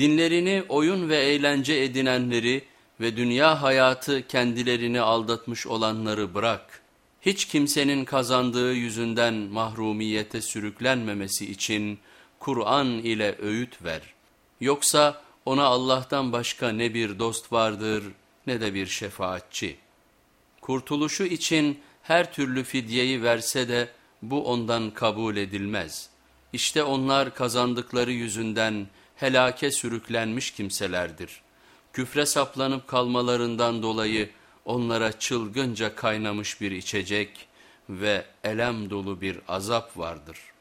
Dinlerini oyun ve eğlence edinenleri ve dünya hayatı kendilerini aldatmış olanları bırak. Hiç kimsenin kazandığı yüzünden mahrumiyete sürüklenmemesi için Kur'an ile öğüt ver. Yoksa ona Allah'tan başka ne bir dost vardır ne de bir şefaatçi. Kurtuluşu için her türlü fidyeyi verse de bu ondan kabul edilmez. İşte onlar kazandıkları yüzünden helake sürüklenmiş kimselerdir. Küfre saplanıp kalmalarından dolayı onlara çılgınca kaynamış bir içecek ve elem dolu bir azap vardır.''